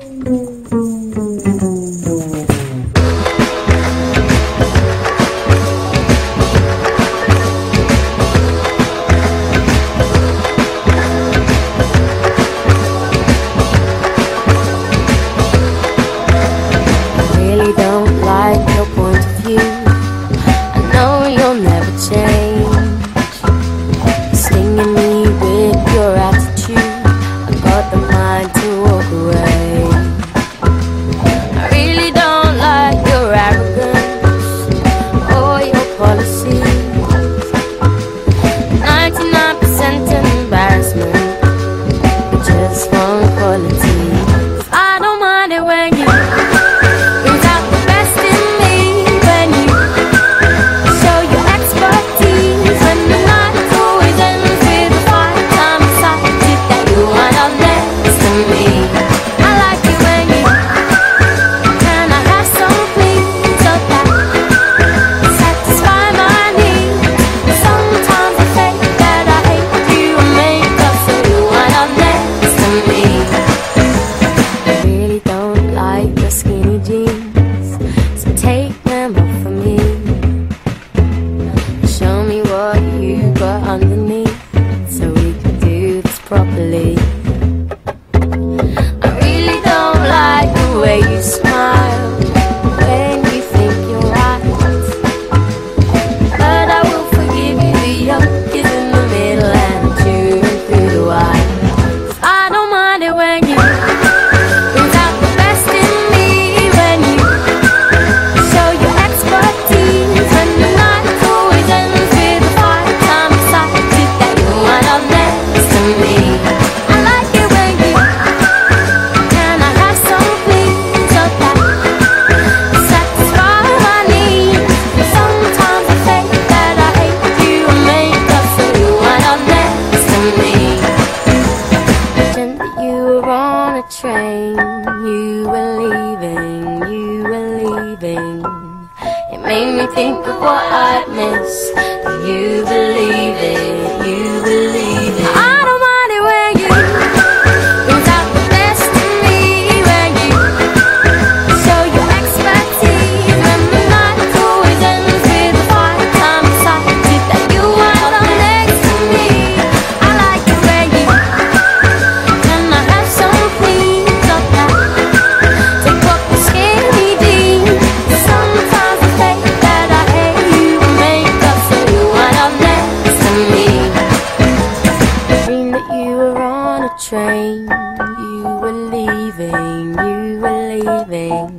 Thank you. leaving. It made me think of what I'd miss. Do you believe it? me. I dreamed that you were on a train, you were leaving, you were leaving.